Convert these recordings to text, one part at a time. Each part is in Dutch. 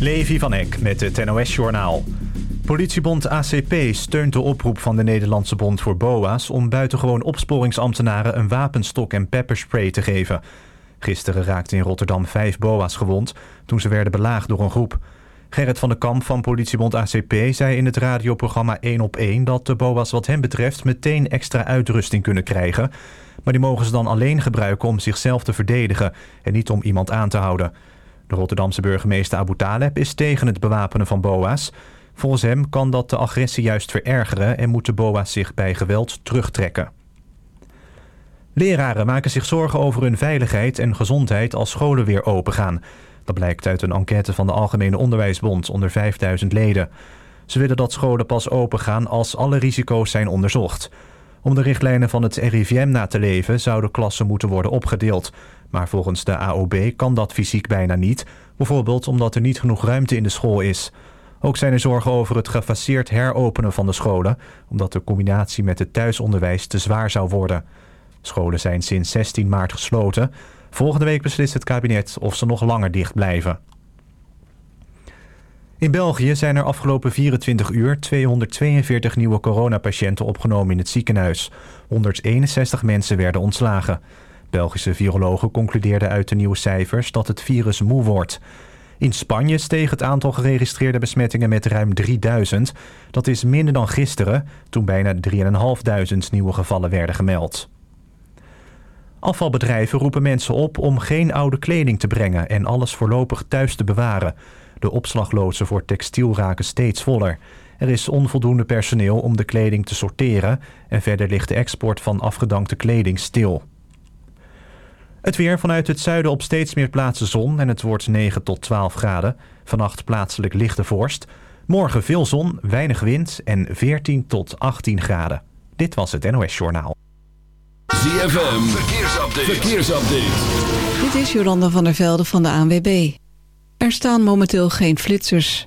Levi van Eck met het NOS-journaal. Politiebond ACP steunt de oproep van de Nederlandse Bond voor BOA's... om buitengewoon opsporingsambtenaren een wapenstok en pepperspray te geven. Gisteren raakten in Rotterdam vijf BOA's gewond... toen ze werden belaagd door een groep. Gerrit van der Kamp van politiebond ACP zei in het radioprogramma 1 op 1... dat de BOA's wat hem betreft meteen extra uitrusting kunnen krijgen... maar die mogen ze dan alleen gebruiken om zichzelf te verdedigen... en niet om iemand aan te houden... De Rotterdamse burgemeester Abu Taleb is tegen het bewapenen van BOA's. Volgens hem kan dat de agressie juist verergeren... en moeten BOA's zich bij geweld terugtrekken. Leraren maken zich zorgen over hun veiligheid en gezondheid als scholen weer opengaan. Dat blijkt uit een enquête van de Algemene Onderwijsbond onder 5000 leden. Ze willen dat scholen pas opengaan als alle risico's zijn onderzocht. Om de richtlijnen van het RIVM na te leven zouden klassen moeten worden opgedeeld. Maar volgens de AOB kan dat fysiek bijna niet. Bijvoorbeeld omdat er niet genoeg ruimte in de school is. Ook zijn er zorgen over het gefaseerd heropenen van de scholen... omdat de combinatie met het thuisonderwijs te zwaar zou worden. Scholen zijn sinds 16 maart gesloten. Volgende week beslist het kabinet of ze nog langer dicht blijven. In België zijn er afgelopen 24 uur 242 nieuwe coronapatiënten opgenomen in het ziekenhuis. 161 mensen werden ontslagen. Belgische virologen concludeerden uit de nieuwe cijfers dat het virus moe wordt. In Spanje steeg het aantal geregistreerde besmettingen met ruim 3000. Dat is minder dan gisteren, toen bijna 3.500 nieuwe gevallen werden gemeld. Afvalbedrijven roepen mensen op om geen oude kleding te brengen... en alles voorlopig thuis te bewaren. De opslagloodsen voor textiel raken steeds voller. Er is onvoldoende personeel om de kleding te sorteren... en verder ligt de export van afgedankte kleding stil. Het weer vanuit het zuiden op steeds meer plaatsen zon en het wordt 9 tot 12 graden. Vannacht plaatselijk lichte vorst. Morgen veel zon, weinig wind en 14 tot 18 graden. Dit was het NOS Journaal. ZFM, verkeersupdate. verkeersupdate. Dit is Jolanda van der Velde van de ANWB. Er staan momenteel geen flitsers.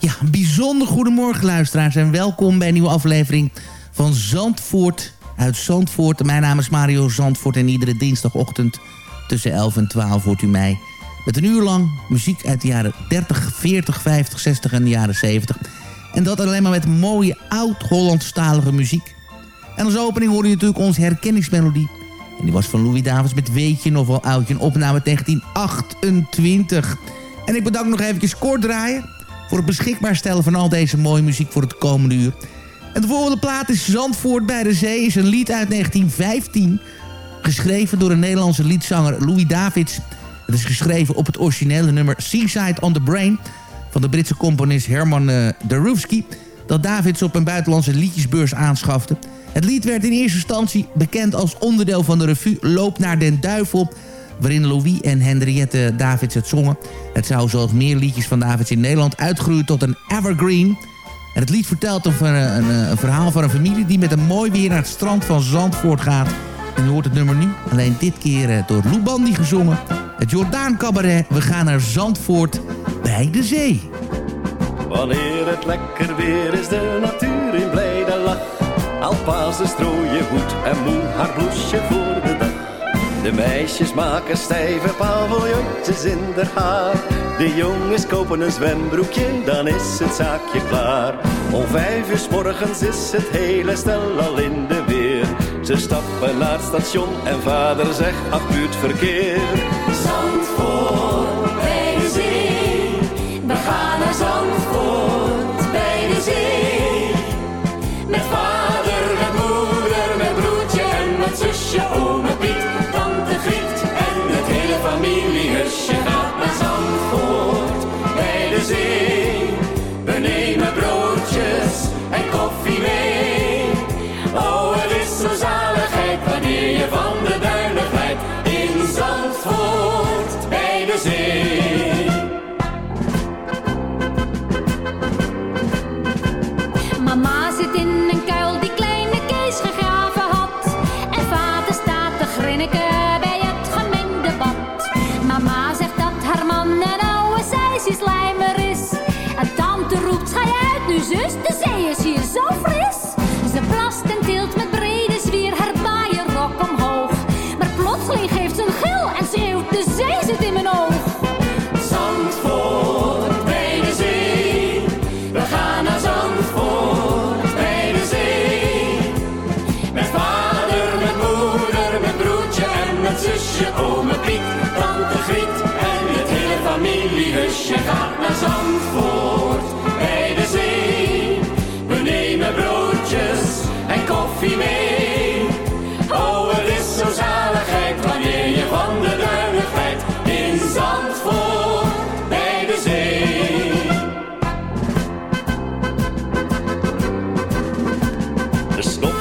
Ja, een bijzonder goedemorgen luisteraars en welkom bij een nieuwe aflevering van Zandvoort uit Zandvoort. Mijn naam is Mario Zandvoort en iedere dinsdagochtend tussen 11 en 12 hoort u mij met een uur lang muziek uit de jaren 30, 40, 50, 60 en de jaren 70. En dat alleen maar met mooie oud-Hollandstalige muziek. En als opening hoor je natuurlijk onze herkenningsmelodie. En die was van Louis Davids met Weet je nog wel oudje, een opname uit 1928. En ik bedank nog eventjes kort draaien voor het beschikbaar stellen van al deze mooie muziek voor het komende uur. En de volgende plaat is Zandvoort bij de Zee. is een lied uit 1915. Geschreven door een Nederlandse liedzanger Louis Davids. Het is geschreven op het originele nummer Seaside on the Brain... van de Britse componist Herman uh, dat Davids op een buitenlandse liedjesbeurs aanschafte. Het lied werd in eerste instantie bekend als onderdeel van de revue Loop naar den Duivel waarin Louis en Henriette Davids het zongen. Het zou zoals meer liedjes van Davids in Nederland uitgroeien tot een evergreen. En het lied vertelt een, een, eh, een, verhaal van een familie die met een mooi weer naar het strand van Zandvoort gaat. En u hoort het nummer nu, alleen dit keer eh, door Lou Bandy gezongen. Het Jordaan Cabaret, we gaan naar Zandvoort bij de zee. Wanneer het lekker weer is, de natuur in blijde lach. Alpazen strooien goed en moe haar bloesje voor de de meisjes maken stijve paviljoentjes in de haar. De jongens kopen een zwembroekje, dan is het zaakje klaar. Om vijf uur s morgens is het hele stel al in de weer. Ze stappen naar het station en vader zegt afbuurt verkeer. Zandvoort bij de zee, we gaan naar Zandvoort bij de zee. Met vader, met moeder, met broertje en met zusje, oma Piet.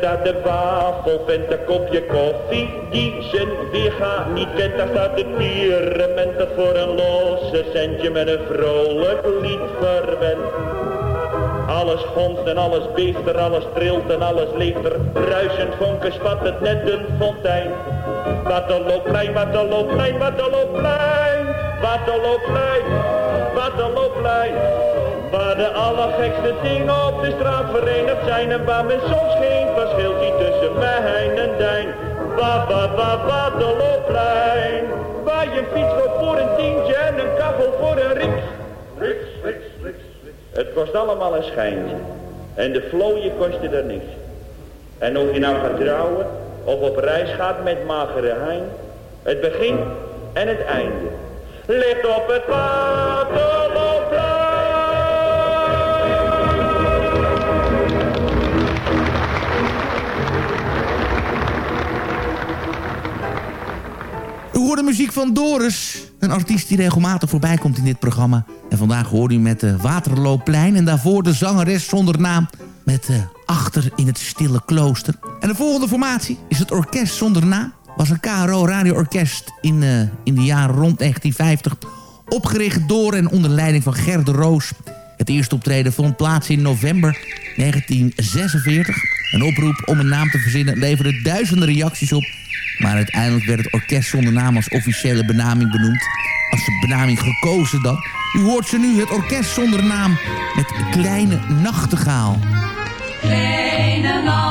daar de wafel vent, een kopje koffie die zijn weerga niet kent. Daar staat de pierementen voor een losse centje met een vrolijk lied verwend. Alles gonst en alles beeft er, alles trilt en alles leeft er. Ruisend vonken spat het net een fontein. Waterloopplein, Waterloopplein, Waterloopplein. Waterloopplein, Waterloopplein. Waar de allergekste dingen op de straat verenigd zijn en waar men soms geen ziet tussen mij en dijn. Wa, wa, wa, Waterloopplein. Waar je fiets koopt voor een tientje en een kachel voor een riks. Riks, riks, riks. Het kost allemaal een schijntje. En de vlooien kosten er niks. En of je nou gaat trouwen of op reis gaat met magere hein. Het begin en het einde. Ligt op het Waterloopplein. U hoort de muziek van Doris. Een artiest die regelmatig voorbij komt in dit programma. En vandaag hoort u met de Waterloopplein. En daarvoor de zangeres zonder naam. Met uh, Achter in het Stille Klooster. En de volgende formatie is het Orkest zonder naam. Was een KRO radioorkest in, uh, in de jaren rond 1950. Opgericht door en onder leiding van Ger de Roos. Het eerste optreden vond plaats in november 1946. Een oproep om een naam te verzinnen leverde duizenden reacties op... Maar uiteindelijk werd het orkest zonder naam als officiële benaming benoemd. Als de benaming gekozen dan. U hoort ze nu, het orkest zonder naam met Kleine Nachtegaal. Kleine Nachtegaal,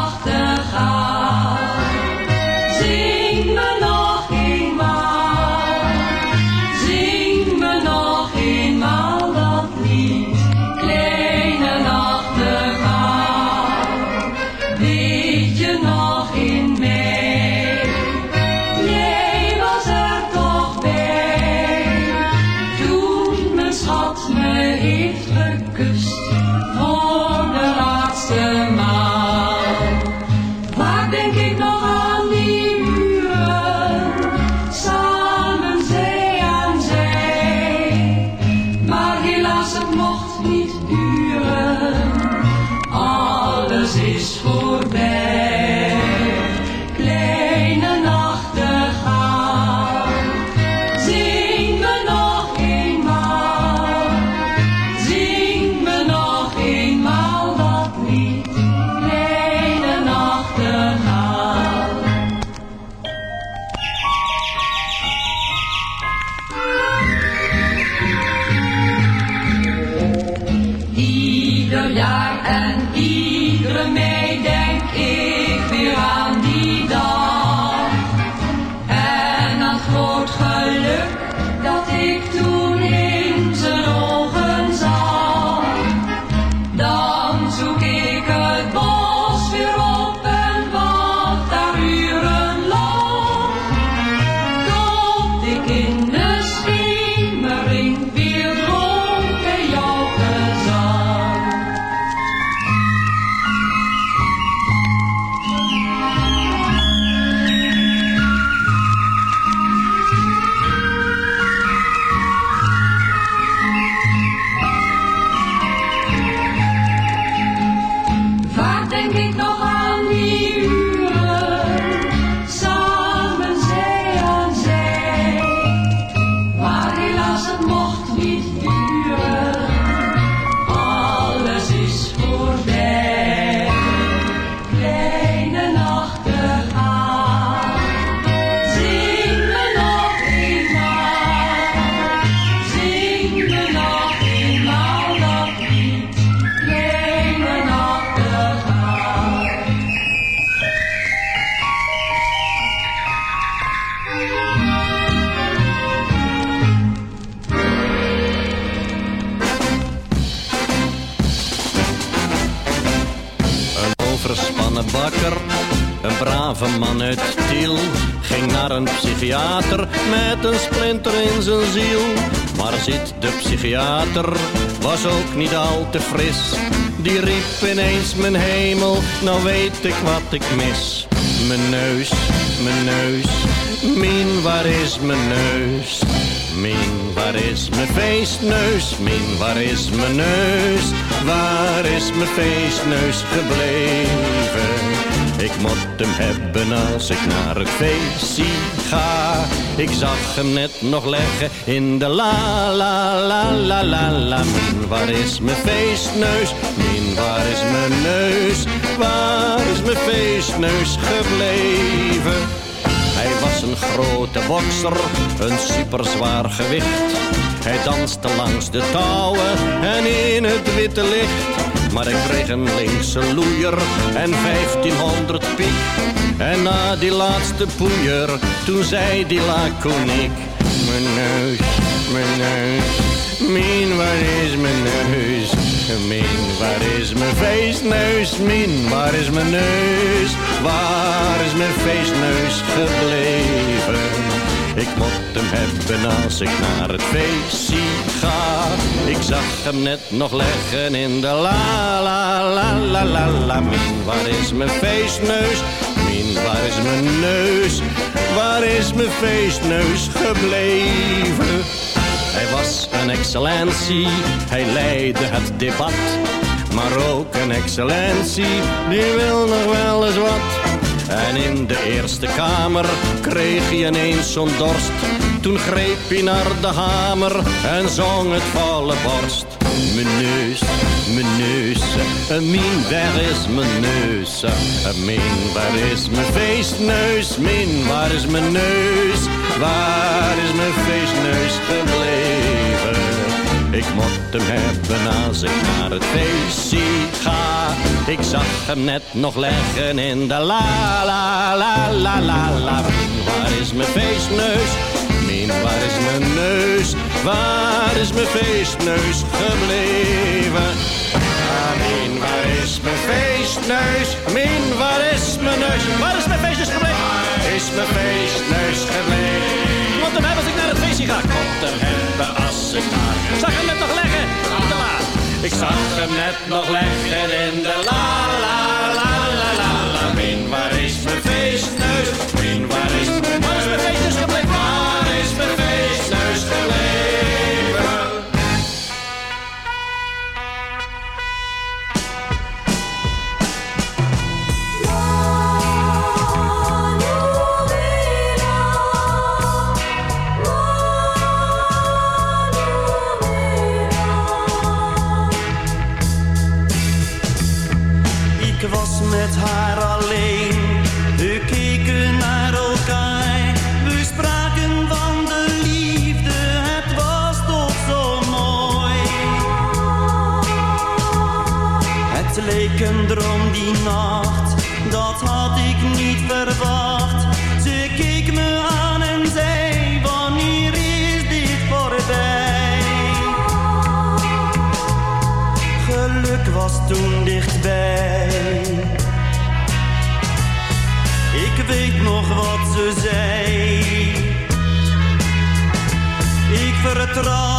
psychiater, was ook niet al te fris. Die riep ineens mijn hemel, nou weet ik wat ik mis. Mijn neus, mijn neus, Mien, waar is mijn neus? Mien, waar is mijn feestneus? Mien, waar is mijn neus? Waar is mijn feestneus gebleven? Ik moet hem hebben als ik naar het feestje ga. Ik zag hem net nog leggen in de la la la la la la. Min, waar is mijn feestneus? Min, waar is mijn neus? Waar is mijn feestneus gebleven? Hij was een grote bokser, een superzwaar gewicht. Hij danste langs de touwen en in het witte licht. Maar ik kreeg een linkse loeier en 1500 piek. En na die laatste poeier, toen zei die laconiek. Mijn neus, mijn neus, min waar is mijn neus? Min, waar is mijn feestneus? Min, waar is mijn neus? Waar is mijn feestneus gebleven? Ik moet hem hebben als ik naar het feestje ga. Ik zag hem net nog leggen in de la la la la la la. Min, waar is mijn feestneus? Min, waar is mijn neus? Waar is mijn feestneus gebleven? Hij was een excellentie, hij leidde het debat. Maar ook een excellentie, die wil nog wel eens wat. En in de Eerste Kamer kreeg hij ineens zo'n dorst. Toen greep hij naar de hamer en zong het volle borst. Mijn neus, mijn neus, min, waar is mijn neus? Min, waar is mijn feestneus? Min, waar is mijn neus? Waar is mijn feestneus gebleven? Ik moet hem hebben als ik naar het feestje ga. Ik zag hem net nog leggen in de la la la la la la. Min, waar is mijn feestneus? Min, waar is mijn neus? Waar is mijn feestneus gebleven? Ah, Min, waar is mijn feestneus? Min, waar is mijn neus? Waar is mijn feestneus gebleven? Waar is mijn feestneus gebleven? Moet hem hebben als ik naar het feestje ga. Ik moet hem hebben als ik naar... Ik zag hem net nog leggen in de la. Ik zag hem net nog leggen in de la la la la la la. Min, waar is mijn feestneus? Min, waar is mijn haar alleen, we keken naar elkaar. We spraken van de liefde, het was toch zo mooi. Het leek een droom die nacht, Ik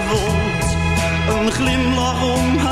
gewond. Een glimlach om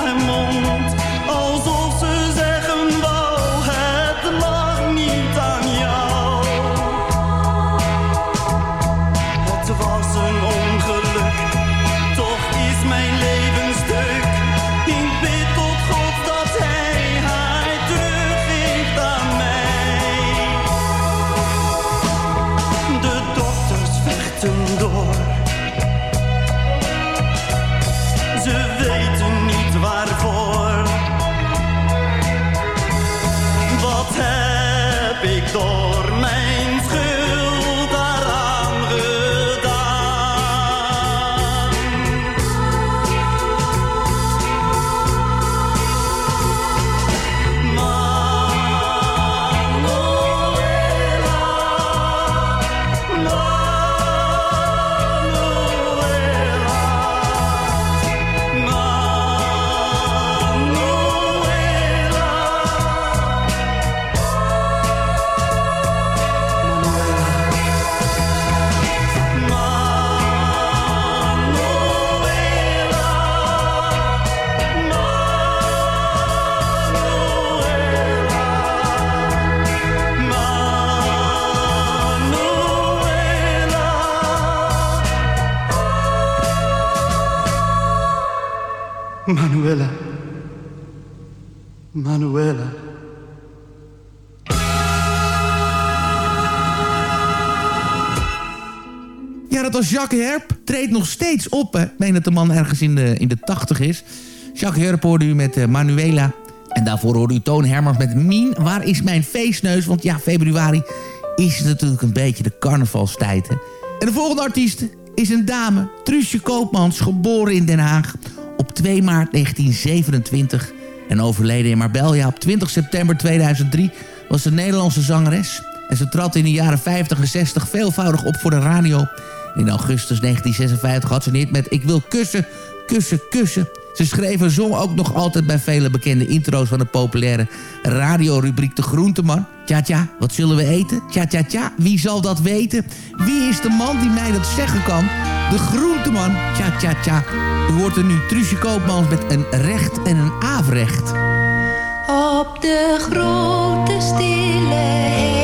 Jacques Herp. Treedt nog steeds op, hè. Ik meen dat de man ergens in de, in de tachtig is. Jacques Herp hoorde u met eh, Manuela. En daarvoor hoorde u Toon Hermans met Mien. Waar is mijn feestneus? Want ja, februari is natuurlijk een beetje de carnavalstijd. En de volgende artiest is een dame. Truusje Koopmans, geboren in Den Haag op 2 maart 1927. En overleden in Marbella op 20 september 2003 was de Nederlandse zangeres. En ze trad in de jaren 50 en 60 veelvoudig op voor de radio. In augustus 1956 had ze niet met Ik wil kussen, kussen, kussen. Ze schreef en zong ook nog altijd bij vele bekende intro's van de populaire radiorubriek De Groenteman. Tja tja, wat zullen we eten? Tja tja tja, wie zal dat weten? Wie is de man die mij dat zeggen kan? De Groenteman, tja tja tja. U hoort er nu Truusje Koopmans met een recht en een afrecht. Op de grote stille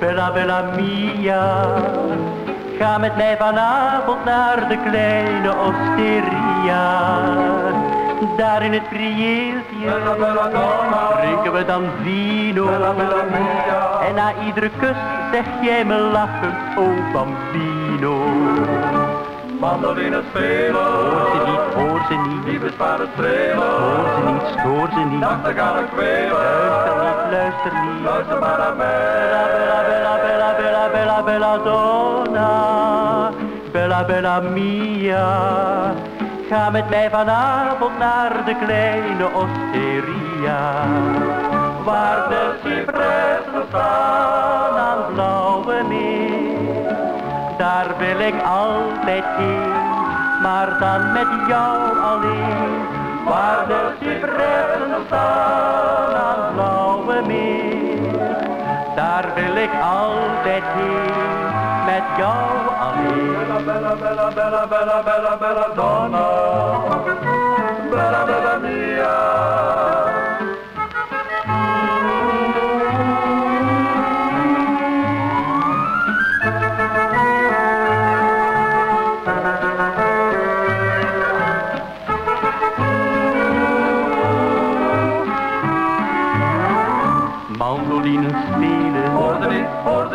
bella, bella mia. Ga met mij vanavond naar de kleine osteria. Daar in het prieeltje drinken we dan vino. En na iedere kus zeg jij me lachend, oh bambino. Mandoline spelen. Hoor ze niet, hoor ze niet. Lieve sparen spelen. Hoor ze niet, stoor ze niet. Nachtegaal kwelen. Luister niet, luister niet. Luister maar naar mij. Bella, bella, bella, bella, bella, bella donna. Bella, bella mia. Ga met mij vanavond naar de kleine osteria. Waar de cipressen staan aan het meer. Daar wil ik altijd heen, maar dan met jou alleen. Waar de cipressen staan aan blauwe meer. Daar wil ik altijd heen, met jou alleen. Bella, bella, bella, bella, bella, bella donna. Bella, bella mia.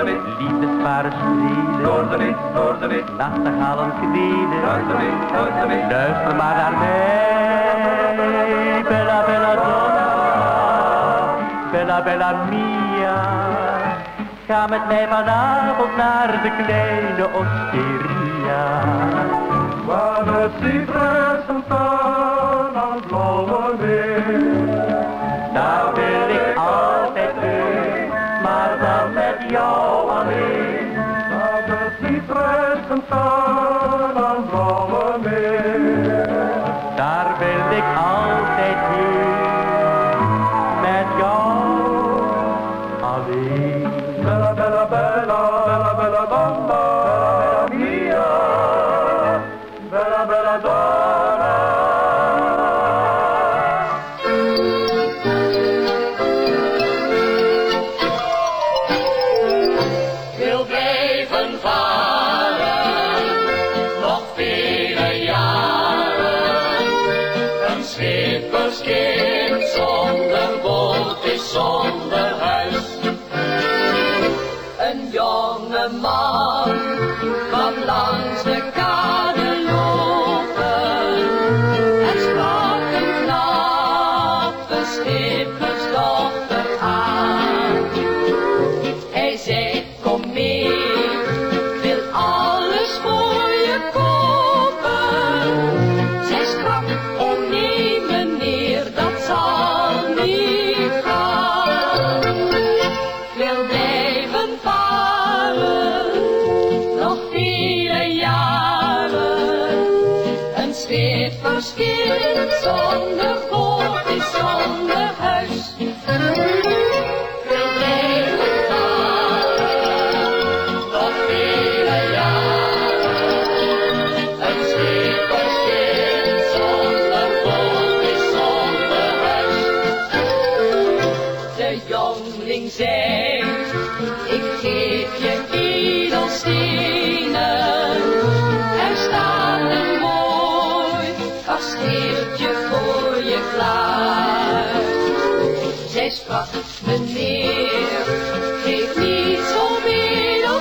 Hoorde niet, liefdesparen niet, hoorde niet, nachtegalen kneden, luister niet, luister maar naar mij, bella bella donna, bella bella mia, ga met mij vanavond naar de kleine osteria, waar de cipressen staan aan het blauwe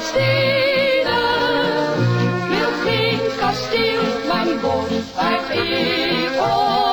Ik wil geen kasteel, maar een waar ik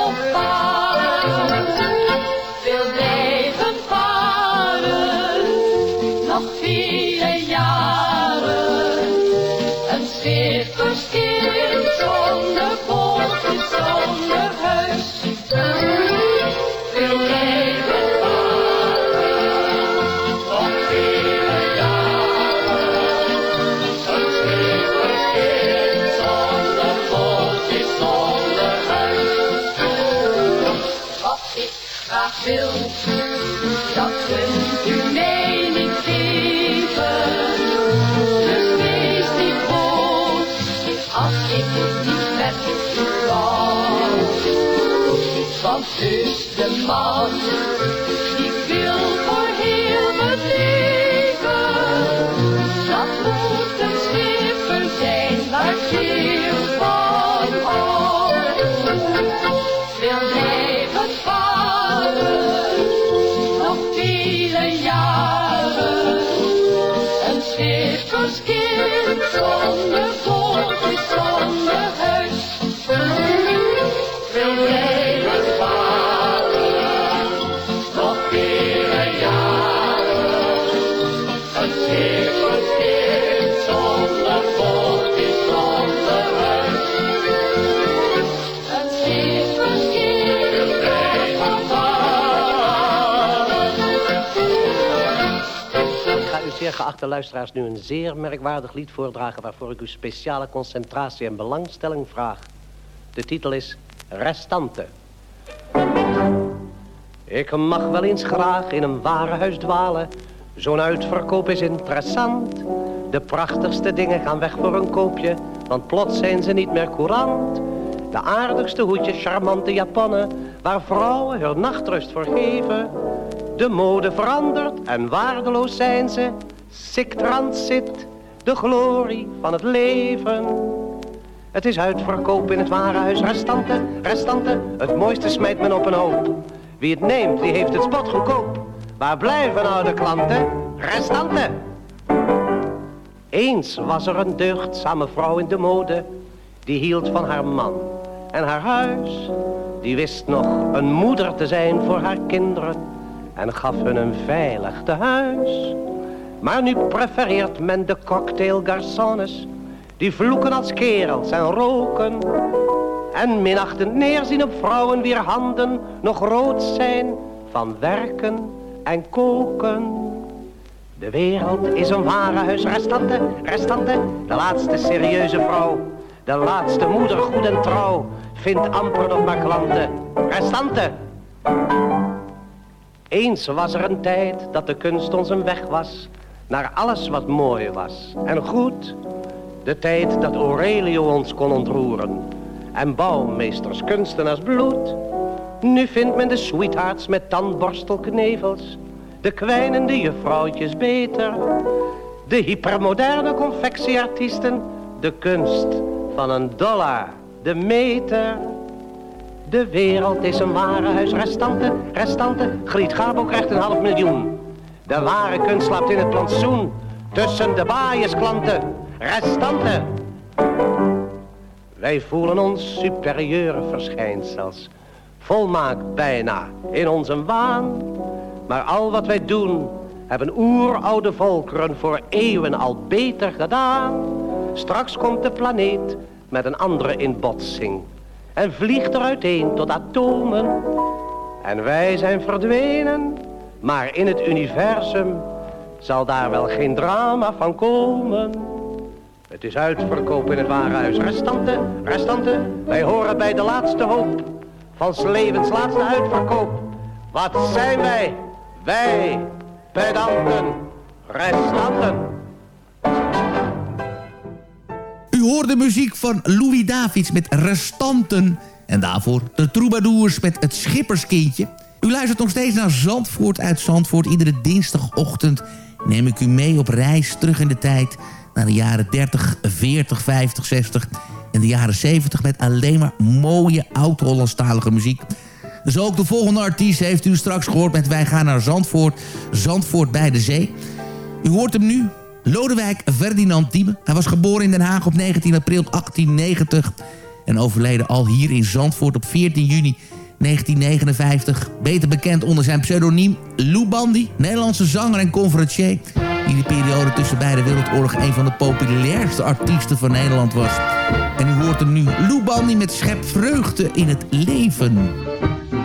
Want dus de geachte luisteraars nu een zeer merkwaardig lied voordragen... waarvoor ik uw speciale concentratie en belangstelling vraag. De titel is Restante. Ik mag wel eens graag in een warenhuis dwalen. Zo'n uitverkoop is interessant. De prachtigste dingen gaan weg voor een koopje, want plots zijn ze niet meer courant. De aardigste hoedjes, charmante japonnen, waar vrouwen hun nachtrust voor geven. De mode verandert en waardeloos zijn ze. Sic transit, de glorie van het leven. Het is uitverkoop in het warenhuis. Restanten, restanten, het mooiste smijt men op een hoop. Wie het neemt, die heeft het spot goedkoop. Waar blijven nou de klanten? Restanten. Eens was er een deugdzame vrouw in de mode. Die hield van haar man en haar huis. Die wist nog een moeder te zijn voor haar kinderen. En gaf hun een veilig tehuis. Maar nu prefereert men de cocktailgarçons. Die vloeken als kerels en roken. En minachtend neerzien op vrouwen wier handen nog rood zijn van werken en koken. De wereld is een warenhuis, restante, restante, de laatste serieuze vrouw. De laatste moeder goed en trouw, vindt amper nog maar klanten. Restante. Eens was er een tijd dat de kunst ons een weg was, naar alles wat mooi was en goed. De tijd dat Aurelio ons kon ontroeren en bouwmeesters kunstenaars bloed. Nu vindt men de sweethearts met tandborstelknevels, de kwijnende juffrouwtjes beter. De hypermoderne confectieartiesten, de kunst van een dollar, de meter. De wereld is een warenhuis, restanten, restanten. Griet Gabo krijgt een half miljoen. De ware kunst slaapt in het plantsoen, tussen de baaiersklanten, restanten. Wij voelen ons superieure verschijnsels, volmaakt bijna in onze waan. Maar al wat wij doen, hebben oeroude volkeren voor eeuwen al beter gedaan. Straks komt de planeet met een andere in botsing en vliegt er uiteen tot atomen. En wij zijn verdwenen, maar in het universum zal daar wel geen drama van komen. Het is uitverkoop in het warenhuis. Restanten, restanten, wij horen bij de laatste hoop van levens laatste uitverkoop. Wat zijn wij? Wij, pedanten, restanten. U hoort de muziek van Louis Davids met Restanten. En daarvoor de Troubadours met Het Schipperskindje. U luistert nog steeds naar Zandvoort uit Zandvoort. Iedere dinsdagochtend neem ik u mee op reis terug in de tijd... naar de jaren 30, 40, 50, 60 en de jaren 70... met alleen maar mooie oud-Hollandstalige muziek. Dus ook de volgende artiest heeft u straks gehoord met Wij gaan naar Zandvoort. Zandvoort bij de zee. U hoort hem nu. Lodewijk Ferdinand Diebe. Hij was geboren in Den Haag op 19 april 1890. En overleden al hier in Zandvoort op 14 juni 1959. Beter bekend onder zijn pseudoniem Lou Bandy. Nederlandse zanger en conferencier. Die in de periode tussen beide wereldoorlogen een van de populairste artiesten van Nederland was. En u hoort hem nu. Lou Bandy met schep vreugde in het leven.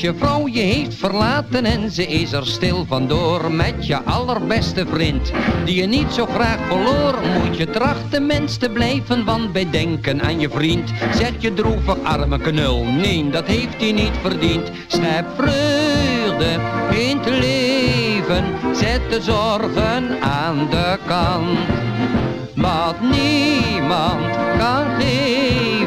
Je vrouw je heeft verlaten en ze is er stil vandoor Met je allerbeste vriend, die je niet zo graag verloor Moet je trachten mens te blijven, want bij denken aan je vriend Zeg je droevig arme knul, nee dat heeft hij niet verdiend. Schep vreugde in het leven, zet de zorgen aan de kant. Wat niemand kan geven,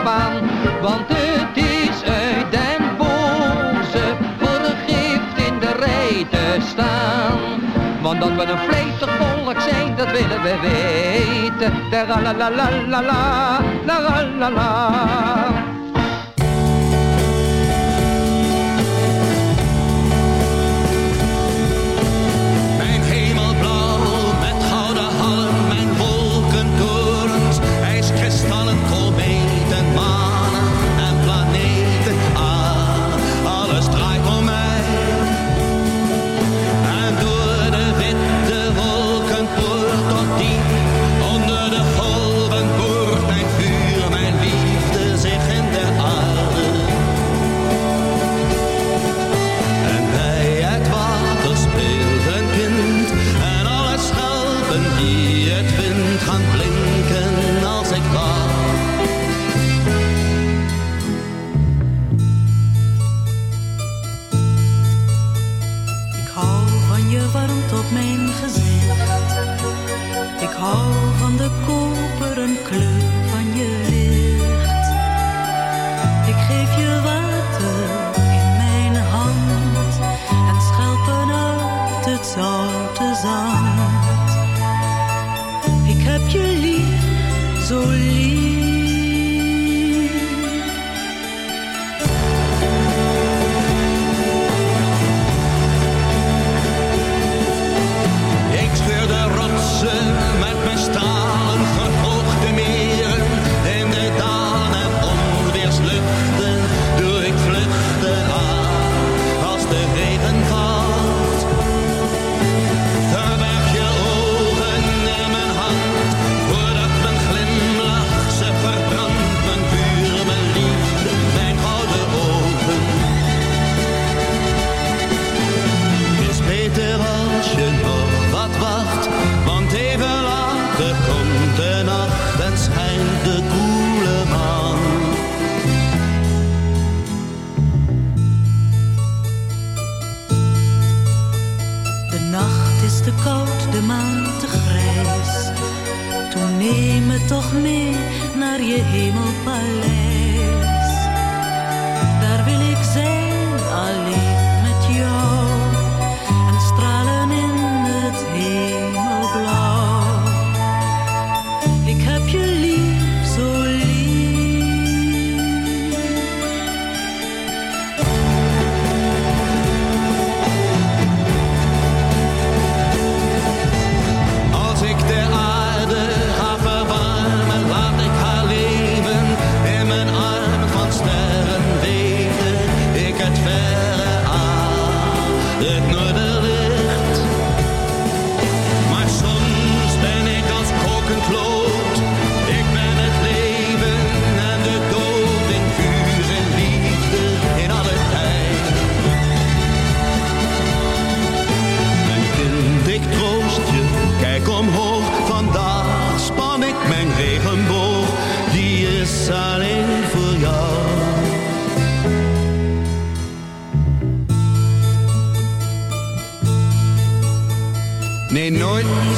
Want het is uit den boze voor een gift in de rij te staan. Want dat we een vleesig volk zijn, dat willen we weten. La la la la la la la la la.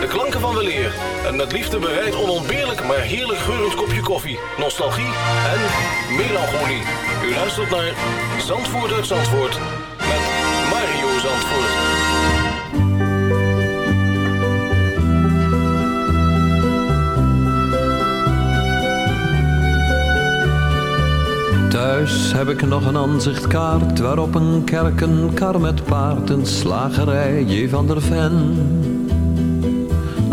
De klanken van weleer en met liefde bereid onontbeerlijk maar heerlijk geurend kopje koffie, nostalgie en melancholie. U luistert naar Zandvoort uit Zandvoort met Mario Zandvoort. Thuis heb ik nog een aanzichtkaart waarop een kerk, met paard, een slagerij, J. van der Ven.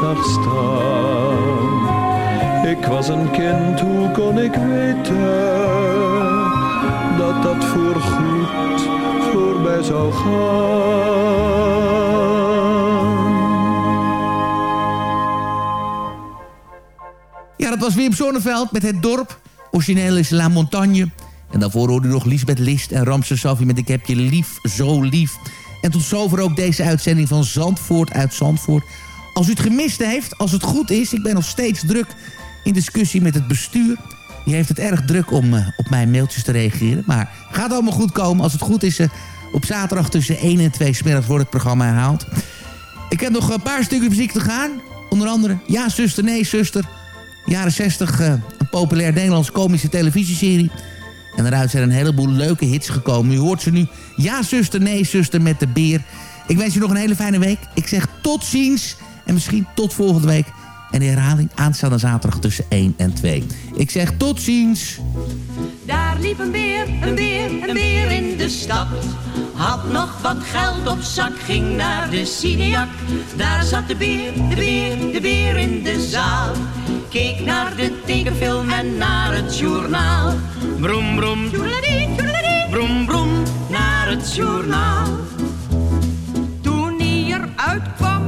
zag staan. Ik was een kind, hoe kon ik weten dat dat voorgoed voorbij zou gaan? Ja, dat was Wim Sonneveld met Het Dorp. Origineel is La Montagne. En daarvoor hoorde u nog Lisbeth List en Ramse Safi met Ik heb je lief, zo lief. En tot zover ook deze uitzending van Zandvoort uit Zandvoort. Als u het gemist heeft, als het goed is... ik ben nog steeds druk in discussie met het bestuur. Die heeft het erg druk om eh, op mijn mailtjes te reageren. Maar gaat allemaal goed komen. Als het goed is, eh, op zaterdag tussen 1 en 2 smiddags wordt het programma herhaald. Ik heb nog een paar stukken muziek te gaan. Onder andere Ja, zuster, nee, zuster. Jaren 60, eh, een populair Nederlands komische televisieserie. En daaruit zijn een heleboel leuke hits gekomen. U hoort ze nu. Ja, zuster, nee, zuster met de beer. Ik wens u nog een hele fijne week. Ik zeg tot ziens. En misschien tot volgende week. En herhaling aanstaande zaterdag tussen 1 en 2. Ik zeg tot ziens. Daar liep een beer, een beer, een beer in de stad. Had nog wat geld op zak, ging naar de Cineac. Daar zat de beer, de beer, de beer in de zaal. Keek naar de tekenfilm en naar het journaal. Brom, brom, naar het journaal. Toen hij eruit kwam,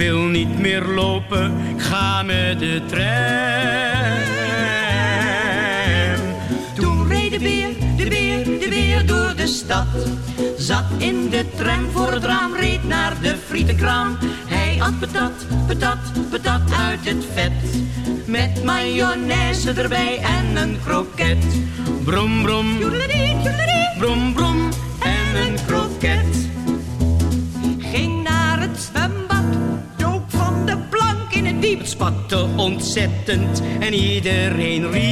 wil niet meer lopen, ik ga met de tram. Toen reed de beer, de beer, de beer door de stad. Zat in de tram voor het raam, reed naar de frietenkraam. Hij at patat, patat, patat uit het vet. Met mayonaise erbij en een kroket. Brom, brom, brom, brom en een kroket. Het spatte ontzettend en iedereen riep.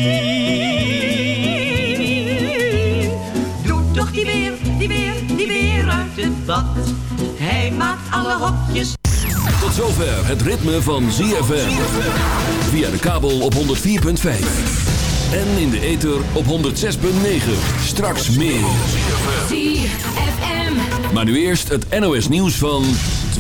Doe toch die weer, die weer, die weer uit het bad. Hij maakt alle hokjes Tot zover het ritme van ZFM. Via de kabel op 104.5. En in de ether op 106.9. Straks meer. ZFM. Maar nu eerst het NOS nieuws van...